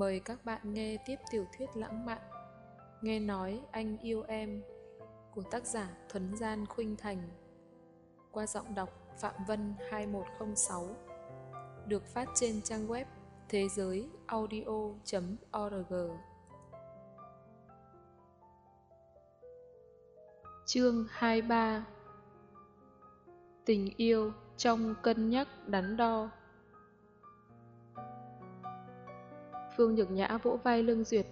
Mời các bạn nghe tiếp tiểu thuyết lãng mạn. Nghe nói anh yêu em, của tác giả Thuấn Gian Khuynh Thành. Qua giọng đọc Phạm Vân 2106 được phát trên trang web thế giới audio.org Chương 23 Tình yêu trong cân nhắc đắn đo. Phương Nhược Nhã vỗ vai Lương Duyệt,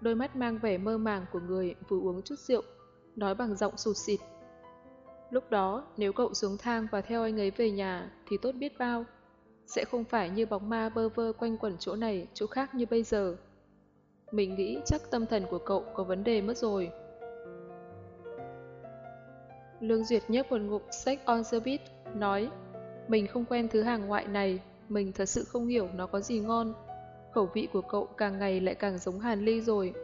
đôi mắt mang vẻ mơ màng của người vừa uống chút rượu, nói bằng giọng sụt xịt. Lúc đó, nếu cậu xuống thang và theo anh ấy về nhà thì tốt biết bao. Sẽ không phải như bóng ma bơ vơ quanh quẩn chỗ này, chỗ khác như bây giờ. Mình nghĩ chắc tâm thần của cậu có vấn đề mất rồi. Lương Duyệt nhấp một ngụm sách on the beat, nói Mình không quen thứ hàng ngoại này, mình thật sự không hiểu nó có gì ngon. Khẩu vị của cậu càng ngày lại càng giống Hàn Ly rồi.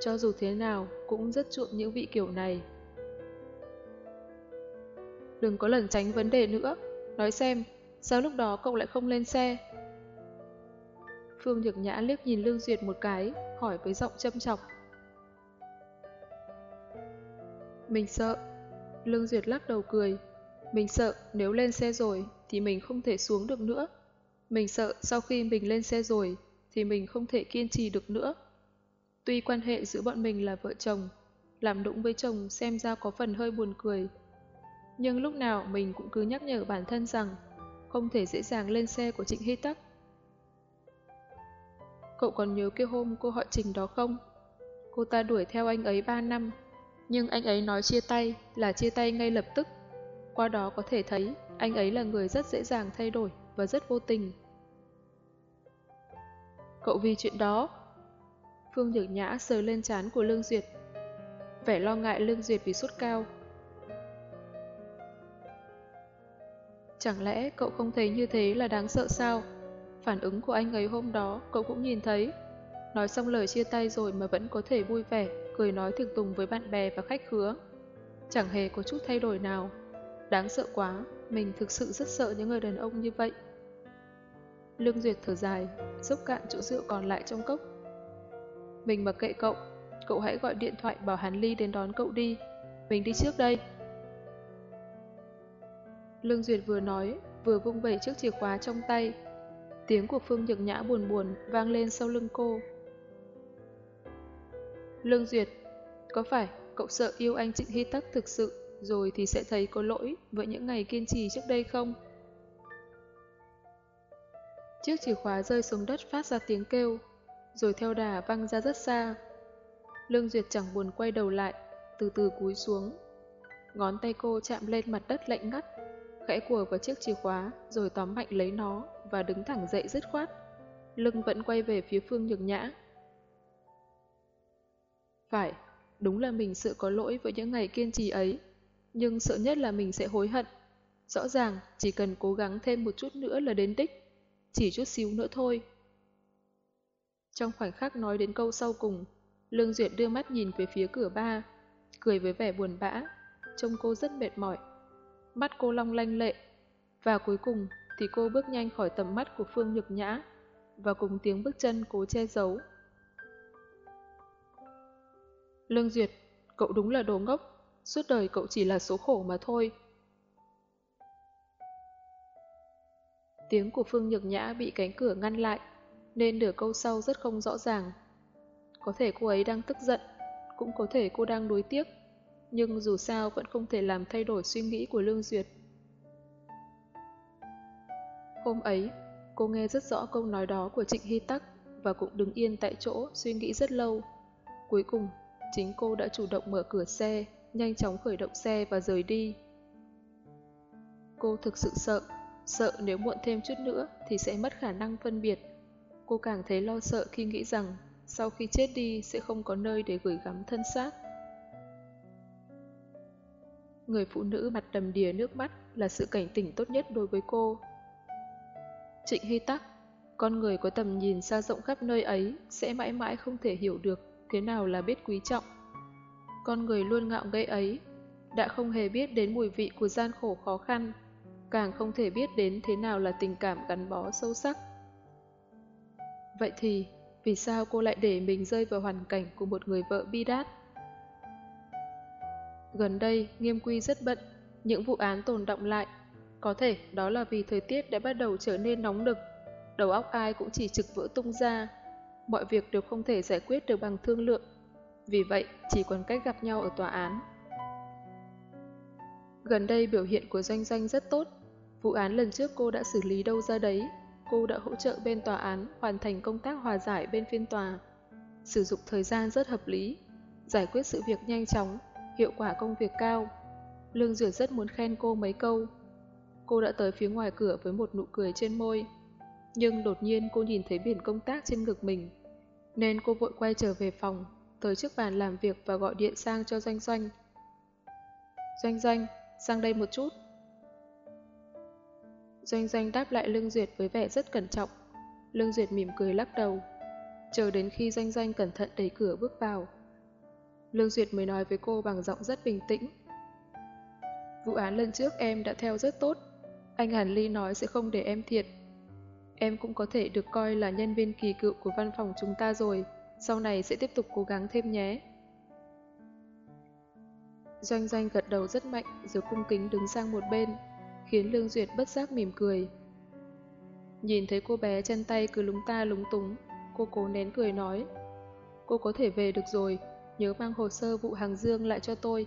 Cho dù thế nào, cũng rất chuộng những vị kiểu này. Đừng có lẩn tránh vấn đề nữa. Nói xem, sao lúc đó cậu lại không lên xe? Phương Nhược Nhã liếc nhìn Lương Duyệt một cái, hỏi với giọng châm chọc. Mình sợ. Lương Duyệt lắc đầu cười. Mình sợ nếu lên xe rồi thì mình không thể xuống được nữa. Mình sợ sau khi mình lên xe rồi thì mình không thể kiên trì được nữa. Tuy quan hệ giữa bọn mình là vợ chồng, làm đụng với chồng xem ra có phần hơi buồn cười. Nhưng lúc nào mình cũng cứ nhắc nhở bản thân rằng không thể dễ dàng lên xe của Trịnh Hy Tắc. Cậu còn nhớ cái hôm cô họ Trình đó không? Cô ta đuổi theo anh ấy 3 năm, nhưng anh ấy nói chia tay là chia tay ngay lập tức. Qua đó có thể thấy anh ấy là người rất dễ dàng thay đổi và rất vô tình. Cậu vì chuyện đó. Phương Nhược Nhã sờ lên chán của Lương Duyệt. Vẻ lo ngại Lương Duyệt vì sốt cao. Chẳng lẽ cậu không thấy như thế là đáng sợ sao? Phản ứng của anh ấy hôm đó cậu cũng nhìn thấy. Nói xong lời chia tay rồi mà vẫn có thể vui vẻ, cười nói thực tùng với bạn bè và khách khứa. Chẳng hề có chút thay đổi nào. Đáng sợ quá, mình thực sự rất sợ những người đàn ông như vậy. Lương Duyệt thở dài, xúc cạn chỗ rượu còn lại trong cốc. Mình mặc kệ cậu, cậu hãy gọi điện thoại bảo Hàn Ly đến đón cậu đi. Mình đi trước đây. Lương Duyệt vừa nói, vừa vung vẩy chiếc chìa khóa trong tay. Tiếng của Phương Nhược Nhã buồn buồn vang lên sau lưng cô. Lương Duyệt, có phải cậu sợ yêu anh Trịnh Hy Tắc thực sự rồi thì sẽ thấy có lỗi với những ngày kiên trì trước đây không? Chiếc chìa khóa rơi xuống đất phát ra tiếng kêu, rồi theo đà văng ra rất xa. Lương Duyệt chẳng buồn quay đầu lại, từ từ cúi xuống. Ngón tay cô chạm lên mặt đất lạnh ngắt, khẽ của vào chiếc chìa khóa rồi tóm mạnh lấy nó và đứng thẳng dậy dứt khoát. Lưng vẫn quay về phía Phương Nhược Nhã. Phải, đúng là mình sợ có lỗi với những ngày kiên trì ấy, nhưng sợ nhất là mình sẽ hối hận. Rõ ràng, chỉ cần cố gắng thêm một chút nữa là đến đích chỉ chút xíu nữa thôi. Trong khoảnh khắc nói đến câu sau cùng, Lương Duyệt đưa mắt nhìn về phía cửa ba, cười với vẻ buồn bã, trông cô rất mệt mỏi. Mắt cô long lanh lệ, và cuối cùng thì cô bước nhanh khỏi tầm mắt của Phương Nhược Nhã, và cùng tiếng bước chân cố che giấu. Lương Duyệt, cậu đúng là đồ ngốc, suốt đời cậu chỉ là số khổ mà thôi. Tiếng của Phương Nhược Nhã bị cánh cửa ngăn lại, nên nửa câu sau rất không rõ ràng. Có thể cô ấy đang tức giận, cũng có thể cô đang đối tiếc, nhưng dù sao vẫn không thể làm thay đổi suy nghĩ của Lương Duyệt. Hôm ấy, cô nghe rất rõ câu nói đó của Trịnh Hy Tắc và cũng đứng yên tại chỗ suy nghĩ rất lâu. Cuối cùng, chính cô đã chủ động mở cửa xe, nhanh chóng khởi động xe và rời đi. Cô thực sự sợ Sợ nếu muộn thêm chút nữa thì sẽ mất khả năng phân biệt. Cô càng thấy lo sợ khi nghĩ rằng sau khi chết đi sẽ không có nơi để gửi gắm thân xác. Người phụ nữ mặt đầm đìa nước mắt là sự cảnh tỉnh tốt nhất đối với cô. Trịnh Hy Tắc, con người có tầm nhìn xa rộng khắp nơi ấy sẽ mãi mãi không thể hiểu được thế nào là biết quý trọng. Con người luôn ngạo nghễ ấy đã không hề biết đến mùi vị của gian khổ khó khăn càng không thể biết đến thế nào là tình cảm gắn bó sâu sắc. Vậy thì, Vì sao cô lại để mình rơi vào hoàn cảnh của một người vợ bi đát? Gần đây, nghiêm quy rất bận, những vụ án tồn động lại. Có thể đó là vì thời tiết đã bắt đầu trở nên nóng nực, đầu óc ai cũng chỉ trực vỡ tung ra. Mọi việc đều không thể giải quyết được bằng thương lượng. Vì vậy, chỉ còn cách gặp nhau ở tòa án. Gần đây biểu hiện của Doanh Doanh rất tốt. Vụ án lần trước cô đã xử lý đâu ra đấy. Cô đã hỗ trợ bên tòa án hoàn thành công tác hòa giải bên phiên tòa. Sử dụng thời gian rất hợp lý, giải quyết sự việc nhanh chóng, hiệu quả công việc cao. Lương Duyệt rất muốn khen cô mấy câu. Cô đã tới phía ngoài cửa với một nụ cười trên môi. Nhưng đột nhiên cô nhìn thấy biển công tác trên ngực mình. Nên cô vội quay trở về phòng, tới trước bàn làm việc và gọi điện sang cho Doanh Doanh. Doanh Doanh, sang đây một chút. Doanh Doanh đáp lại Lương Duyệt với vẻ rất cẩn trọng. Lương Duyệt mỉm cười lắc đầu. Chờ đến khi Doanh Doanh cẩn thận đẩy cửa bước vào. Lương Duyệt mới nói với cô bằng giọng rất bình tĩnh. Vụ án lần trước em đã theo rất tốt. Anh Hàn Ly nói sẽ không để em thiệt. Em cũng có thể được coi là nhân viên kỳ cựu của văn phòng chúng ta rồi. Sau này sẽ tiếp tục cố gắng thêm nhé. Doanh Doanh gật đầu rất mạnh rồi cung kính đứng sang một bên, khiến Lương Duyệt bất giác mỉm cười. Nhìn thấy cô bé chân tay cứ lúng ta lúng túng, cô cố nén cười nói. Cô có thể về được rồi, nhớ mang hồ sơ vụ hàng dương lại cho tôi.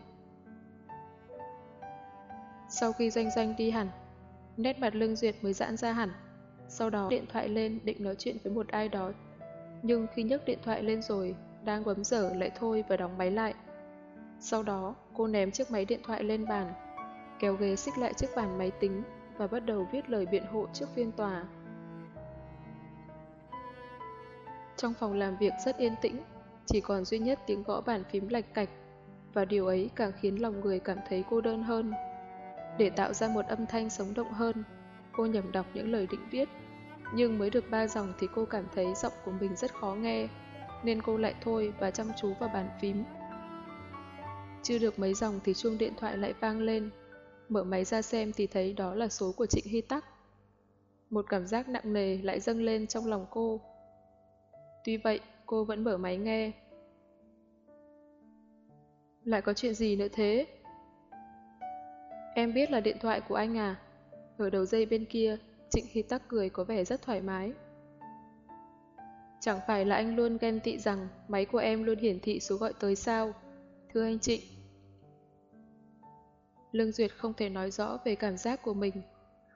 Sau khi Doanh Doanh đi hẳn, nét mặt Lương Duyệt mới giãn ra hẳn. Sau đó điện thoại lên định nói chuyện với một ai đó. Nhưng khi nhấc điện thoại lên rồi, đang bấm dở lại thôi và đóng máy lại. Sau đó, cô ném chiếc máy điện thoại lên bàn, kéo ghế xích lại chiếc bàn máy tính và bắt đầu viết lời biện hộ trước phiên tòa. Trong phòng làm việc rất yên tĩnh, chỉ còn duy nhất tiếng gõ bàn phím lạch cạch, và điều ấy càng khiến lòng người cảm thấy cô đơn hơn. Để tạo ra một âm thanh sống động hơn, cô nhầm đọc những lời định viết, nhưng mới được ba dòng thì cô cảm thấy giọng của mình rất khó nghe, nên cô lại thôi và chăm chú vào bàn phím. Chưa được mấy dòng thì chuông điện thoại lại vang lên. Mở máy ra xem thì thấy đó là số của Trịnh Hy Tắc. Một cảm giác nặng nề lại dâng lên trong lòng cô. Tuy vậy, cô vẫn mở máy nghe. Lại có chuyện gì nữa thế? Em biết là điện thoại của anh à? Ở đầu dây bên kia, Trịnh Hy Tắc cười có vẻ rất thoải mái. Chẳng phải là anh luôn ghen tị rằng máy của em luôn hiển thị số gọi tới sao? Thưa anh Trịnh. Lương Duyệt không thể nói rõ về cảm giác của mình.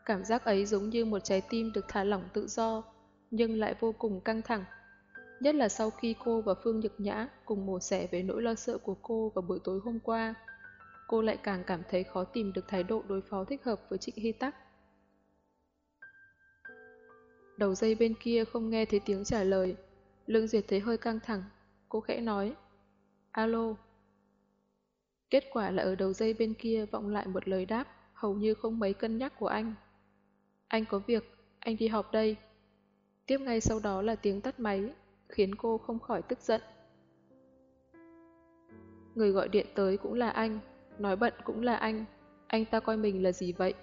Cảm giác ấy giống như một trái tim được thả lỏng tự do, nhưng lại vô cùng căng thẳng. Nhất là sau khi cô và Phương Nhật Nhã cùng mổ xẻ về nỗi lo sợ của cô vào buổi tối hôm qua, cô lại càng cảm thấy khó tìm được thái độ đối phó thích hợp với Trịnh Hy Tắc. Đầu dây bên kia không nghe thấy tiếng trả lời, Lương Duyệt thấy hơi căng thẳng, cô khẽ nói, Alo. Kết quả là ở đầu dây bên kia vọng lại một lời đáp hầu như không mấy cân nhắc của anh. Anh có việc, anh đi họp đây. Tiếp ngay sau đó là tiếng tắt máy, khiến cô không khỏi tức giận. Người gọi điện tới cũng là anh, nói bận cũng là anh, anh ta coi mình là gì vậy?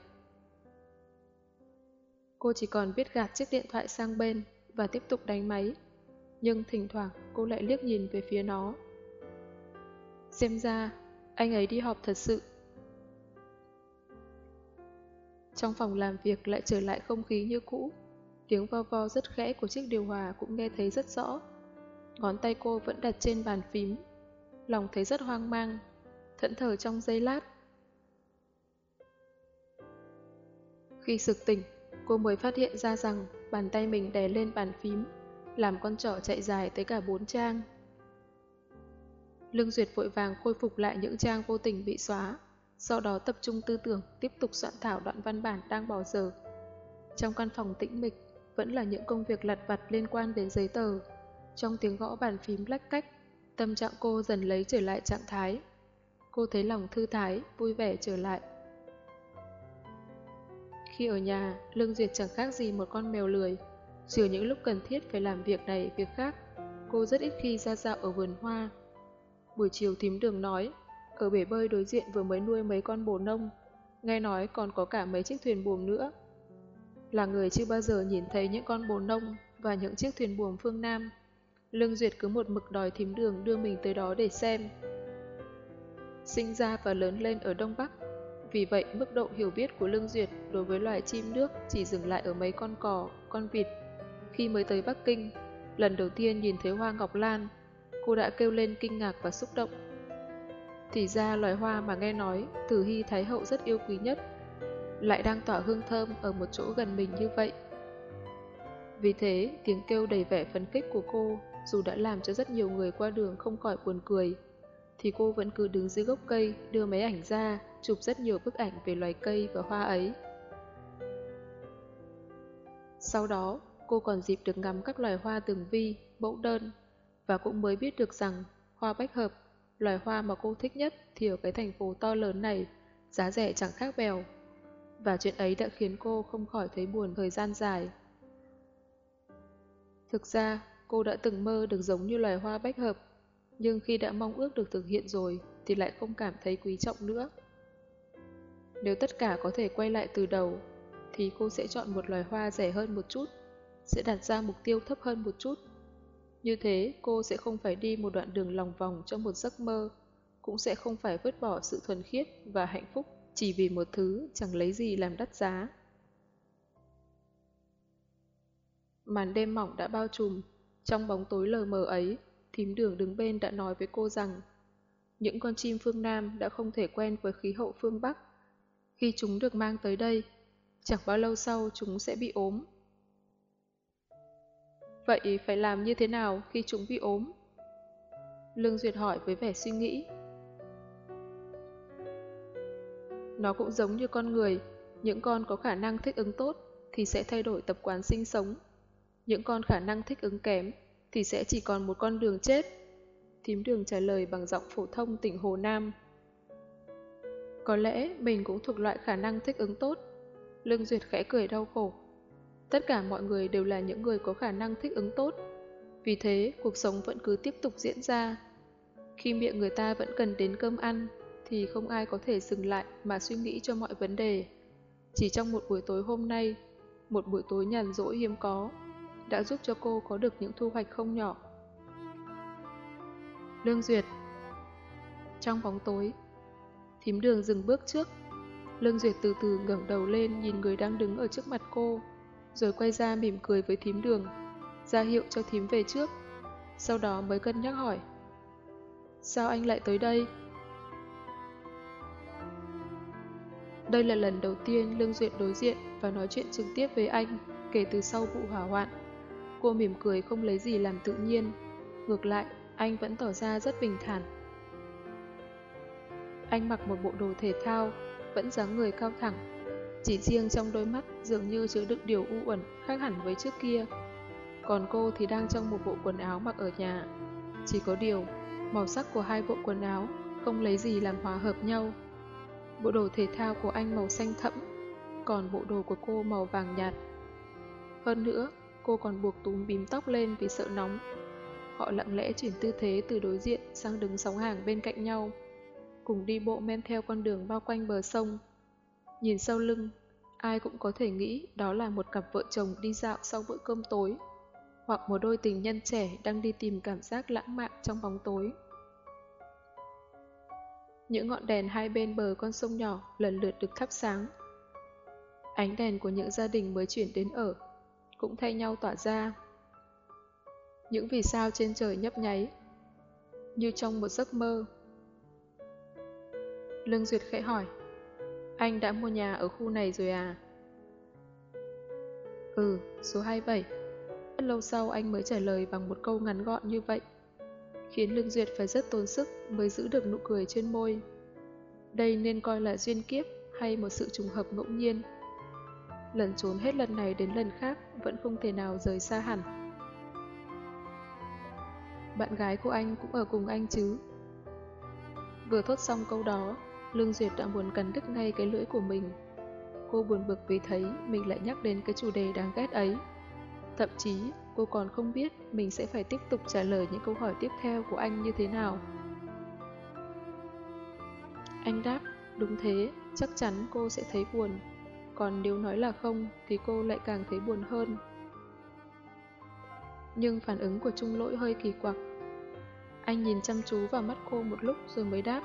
Cô chỉ còn biết gạt chiếc điện thoại sang bên và tiếp tục đánh máy, nhưng thỉnh thoảng cô lại liếc nhìn về phía nó. Xem ra, anh ấy đi họp thật sự. Trong phòng làm việc lại trở lại không khí như cũ. Tiếng vo vo rất khẽ của chiếc điều hòa cũng nghe thấy rất rõ. Ngón tay cô vẫn đặt trên bàn phím. Lòng thấy rất hoang mang, thẫn thờ trong giây lát. Khi sực tỉnh, cô mới phát hiện ra rằng bàn tay mình đè lên bàn phím, làm con trỏ chạy dài tới cả bốn trang. Lương Duyệt vội vàng khôi phục lại những trang vô tình bị xóa, sau đó tập trung tư tưởng tiếp tục soạn thảo đoạn văn bản đang bỏ giờ. Trong căn phòng tĩnh mịch, vẫn là những công việc lặt vặt liên quan đến giấy tờ. Trong tiếng gõ bàn phím lách cách, tâm trạng cô dần lấy trở lại trạng thái. Cô thấy lòng thư thái, vui vẻ trở lại. Khi ở nhà, Lương Duyệt chẳng khác gì một con mèo lười. Trừ những lúc cần thiết phải làm việc này, việc khác, cô rất ít khi ra dạo ở vườn hoa. Buổi chiều thím đường nói, ở bể bơi đối diện vừa mới nuôi mấy con bồ nông, nghe nói còn có cả mấy chiếc thuyền buồm nữa. Là người chưa bao giờ nhìn thấy những con bồ nông và những chiếc thuyền buồm phương Nam. Lương Duyệt cứ một mực đòi thím đường đưa mình tới đó để xem. Sinh ra và lớn lên ở Đông Bắc, vì vậy mức độ hiểu biết của Lương Duyệt đối với loài chim nước chỉ dừng lại ở mấy con cò, con vịt. Khi mới tới Bắc Kinh, lần đầu tiên nhìn thấy hoa ngọc lan, cô đã kêu lên kinh ngạc và xúc động. Thì ra loài hoa mà nghe nói Tử Hy Thái Hậu rất yêu quý nhất, lại đang tỏa hương thơm ở một chỗ gần mình như vậy. Vì thế, tiếng kêu đầy vẻ phấn khích của cô, dù đã làm cho rất nhiều người qua đường không khỏi buồn cười, thì cô vẫn cứ đứng dưới gốc cây đưa máy ảnh ra, chụp rất nhiều bức ảnh về loài cây và hoa ấy. Sau đó, cô còn dịp được ngắm các loài hoa tường vi, mẫu đơn, và cũng mới biết được rằng hoa bách hợp, loài hoa mà cô thích nhất thì ở cái thành phố to lớn này, giá rẻ chẳng khác bèo. Và chuyện ấy đã khiến cô không khỏi thấy buồn thời gian dài. Thực ra, cô đã từng mơ được giống như loài hoa bách hợp, nhưng khi đã mong ước được thực hiện rồi thì lại không cảm thấy quý trọng nữa. Nếu tất cả có thể quay lại từ đầu, thì cô sẽ chọn một loài hoa rẻ hơn một chút, sẽ đặt ra mục tiêu thấp hơn một chút. Như thế, cô sẽ không phải đi một đoạn đường lòng vòng trong một giấc mơ, cũng sẽ không phải vứt bỏ sự thuần khiết và hạnh phúc chỉ vì một thứ chẳng lấy gì làm đắt giá. Màn đêm mỏng đã bao trùm, trong bóng tối lờ mờ ấy, thím đường đứng bên đã nói với cô rằng những con chim phương Nam đã không thể quen với khí hậu phương Bắc. Khi chúng được mang tới đây, chẳng bao lâu sau chúng sẽ bị ốm. Vậy phải làm như thế nào khi chúng bị ốm? Lương Duyệt hỏi với vẻ suy nghĩ. Nó cũng giống như con người, những con có khả năng thích ứng tốt thì sẽ thay đổi tập quán sinh sống. Những con khả năng thích ứng kém thì sẽ chỉ còn một con đường chết. Thím đường trả lời bằng giọng phổ thông tỉnh Hồ Nam. Có lẽ mình cũng thuộc loại khả năng thích ứng tốt. Lương Duyệt khẽ cười đau khổ. Tất cả mọi người đều là những người có khả năng thích ứng tốt. Vì thế, cuộc sống vẫn cứ tiếp tục diễn ra. Khi miệng người ta vẫn cần đến cơm ăn, thì không ai có thể dừng lại mà suy nghĩ cho mọi vấn đề. Chỉ trong một buổi tối hôm nay, một buổi tối nhàn rỗi hiếm có, đã giúp cho cô có được những thu hoạch không nhỏ. Lương Duyệt Trong bóng tối, thím đường dừng bước trước. Lương Duyệt từ từ ngẩng đầu lên nhìn người đang đứng ở trước mặt cô, rồi quay ra mỉm cười với thím đường, ra hiệu cho thím về trước. Sau đó mới cân nhắc hỏi. Sao anh lại tới đây? Đây là lần đầu tiên Lương Duyệt đối diện và nói chuyện trực tiếp với anh kể từ sau vụ hỏa hoạn. Cô mỉm cười không lấy gì làm tự nhiên. Ngược lại, anh vẫn tỏ ra rất bình thản. Anh mặc một bộ đồ thể thao, vẫn dáng người cao thẳng. Chỉ riêng trong đôi mắt dường như chứa đựng điều u uẩn khác hẳn với trước kia. Còn cô thì đang trong một bộ quần áo mặc ở nhà. Chỉ có điều, màu sắc của hai bộ quần áo không lấy gì làm hòa hợp nhau. Bộ đồ thể thao của anh màu xanh thẫm, còn bộ đồ của cô màu vàng nhạt. Hơn nữa, cô còn buộc túm bím tóc lên vì sợ nóng. Họ lặng lẽ chuyển tư thế từ đối diện sang đứng sóng hàng bên cạnh nhau, cùng đi bộ men theo con đường bao quanh bờ sông. Nhìn sau lưng, ai cũng có thể nghĩ đó là một cặp vợ chồng đi dạo sau bữa cơm tối, hoặc một đôi tình nhân trẻ đang đi tìm cảm giác lãng mạn trong bóng tối. Những ngọn đèn hai bên bờ con sông nhỏ lần lượt được thắp sáng. Ánh đèn của những gia đình mới chuyển đến ở cũng thay nhau tỏa ra. Những vì sao trên trời nhấp nháy, như trong một giấc mơ. Lương Duyệt khẽ hỏi, anh đã mua nhà ở khu này rồi à? Ừ, số 27. Rất lâu sau anh mới trả lời bằng một câu ngắn gọn như vậy, khiến Lương Duyệt phải rất tốn sức mới giữ được nụ cười trên môi. Đây nên coi là duyên kiếp hay một sự trùng hợp ngẫu nhiên lần trốn hết lần này đến lần khác vẫn không thể nào rời xa hẳn. Bạn gái của anh cũng ở cùng anh chứ? Vừa thốt xong câu đó, Lương Duyệt đã muốn cắn đứt ngay cái lưỡi của mình. Cô buồn bực vì thấy mình lại nhắc đến cái chủ đề đáng ghét ấy. Thậm chí, cô còn không biết mình sẽ phải tiếp tục trả lời những câu hỏi tiếp theo của anh như thế nào. Anh đáp, đúng thế, chắc chắn cô sẽ thấy buồn còn nếu nói là không thì cô lại càng thấy buồn hơn. Nhưng phản ứng của Trung Lỗi hơi kỳ quặc. Anh nhìn chăm chú vào mắt cô một lúc rồi mới đáp.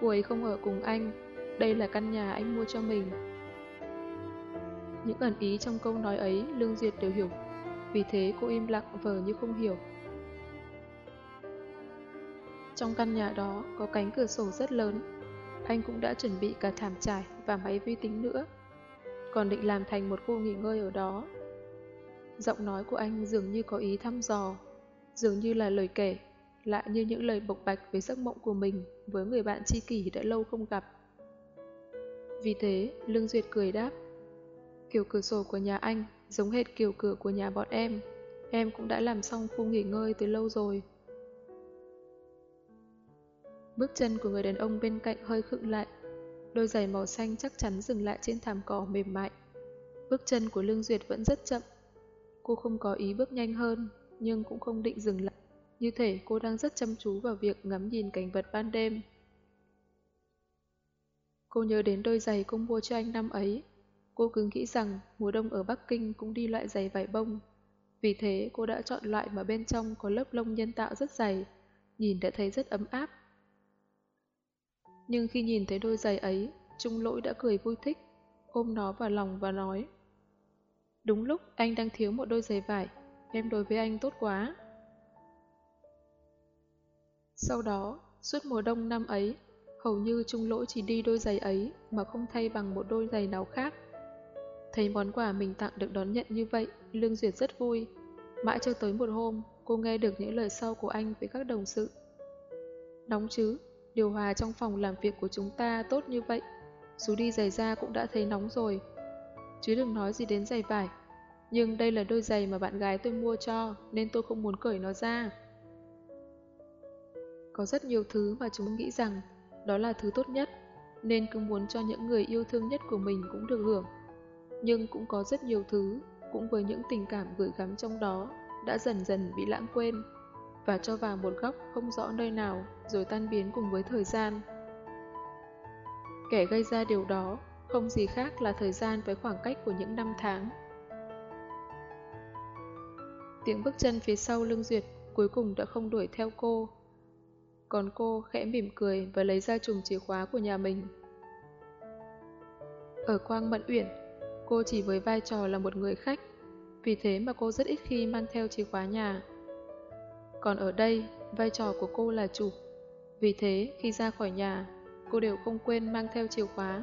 Cô ấy không ở cùng anh, đây là căn nhà anh mua cho mình. Những ẩn ý trong câu nói ấy Lương Duyệt đều hiểu, vì thế cô im lặng vờ như không hiểu. Trong căn nhà đó có cánh cửa sổ rất lớn, anh cũng đã chuẩn bị cả thảm trải và máy vi tính nữa, còn định làm thành một khu nghỉ ngơi ở đó. Giọng nói của anh dường như có ý thăm dò, dường như là lời kể, lại như những lời bộc bạch về giấc mộng của mình với người bạn tri kỷ đã lâu không gặp. Vì thế, Lương Duyệt cười đáp, kiểu cửa sổ của nhà anh giống hệt kiểu cửa của nhà bọn em, em cũng đã làm xong khu nghỉ ngơi từ lâu rồi. Bước chân của người đàn ông bên cạnh hơi khựng lại. Đôi giày màu xanh chắc chắn dừng lại trên thảm cỏ mềm mại. Bước chân của Lương Duyệt vẫn rất chậm. Cô không có ý bước nhanh hơn, nhưng cũng không định dừng lại. Như thể cô đang rất chăm chú vào việc ngắm nhìn cảnh vật ban đêm. Cô nhớ đến đôi giày cô mua cho anh năm ấy. Cô cứ nghĩ rằng mùa đông ở Bắc Kinh cũng đi loại giày vải bông. Vì thế cô đã chọn loại mà bên trong có lớp lông nhân tạo rất dày, nhìn đã thấy rất ấm áp nhưng khi nhìn thấy đôi giày ấy, Trung Lỗi đã cười vui thích, ôm nó vào lòng và nói Đúng lúc anh đang thiếu một đôi giày vải, em đối với anh tốt quá. Sau đó, suốt mùa đông năm ấy, hầu như Trung Lỗi chỉ đi đôi giày ấy mà không thay bằng một đôi giày nào khác. Thấy món quà mình tặng được đón nhận như vậy, Lương Duyệt rất vui. Mãi cho tới một hôm, cô nghe được những lời sau của anh với các đồng sự. Nóng chứ, Điều hòa trong phòng làm việc của chúng ta tốt như vậy, dù đi giày da cũng đã thấy nóng rồi. Chứ đừng nói gì đến giày vải. Nhưng đây là đôi giày mà bạn gái tôi mua cho, nên tôi không muốn cởi nó ra. Có rất nhiều thứ mà chúng nghĩ rằng đó là thứ tốt nhất, nên cứ muốn cho những người yêu thương nhất của mình cũng được hưởng. Nhưng cũng có rất nhiều thứ, cũng với những tình cảm gửi gắm trong đó, đã dần dần bị lãng quên và cho vào một góc không rõ nơi nào rồi tan biến cùng với thời gian. Kẻ gây ra điều đó không gì khác là thời gian với khoảng cách của những năm tháng. Tiếng bước chân phía sau lưng Duyệt cuối cùng đã không đuổi theo cô. Còn cô khẽ mỉm cười và lấy ra chùm chìa khóa của nhà mình. Ở Quang Mận Uyển, cô chỉ với vai trò là một người khách, vì thế mà cô rất ít khi mang theo chìa khóa nhà. Còn ở đây, vai trò của cô là chủ. Vì thế, khi ra khỏi nhà, cô đều không quên mang theo chìa khóa.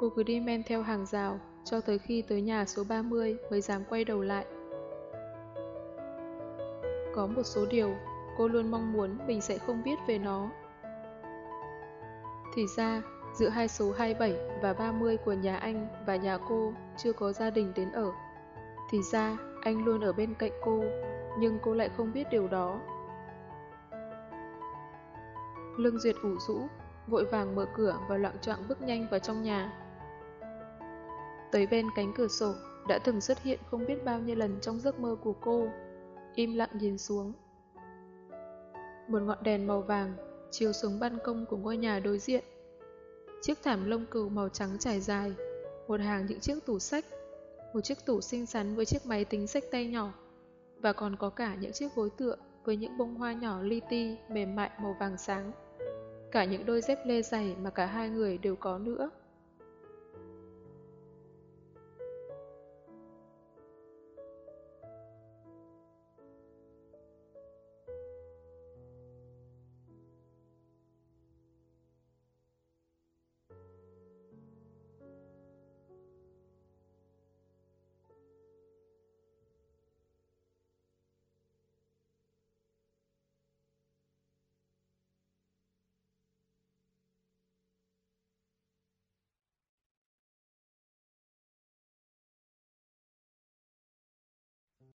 Cô cứ đi men theo hàng rào, cho tới khi tới nhà số 30 mới dám quay đầu lại. Có một số điều, cô luôn mong muốn mình sẽ không biết về nó. Thì ra, giữa hai số 27 và 30 của nhà anh và nhà cô chưa có gia đình đến ở. Thì ra, anh luôn ở bên cạnh cô nhưng cô lại không biết điều đó. Lương Duyệt ủ rũ, vội vàng mở cửa và loạn trọng bước nhanh vào trong nhà. Tới bên cánh cửa sổ, đã từng xuất hiện không biết bao nhiêu lần trong giấc mơ của cô, im lặng nhìn xuống. Một ngọn đèn màu vàng chiếu xuống ban công của ngôi nhà đối diện. Chiếc thảm lông cừu màu trắng trải dài, một hàng những chiếc tủ sách, một chiếc tủ xinh xắn với chiếc máy tính sách tay nhỏ và còn có cả những chiếc gối tựa với những bông hoa nhỏ li ti mềm mại màu vàng sáng. Cả những đôi dép lê dày mà cả hai người đều có nữa.